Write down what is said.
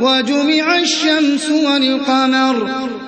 وَجُمِعَ الشَّمْسُ وَالْقَمَرُ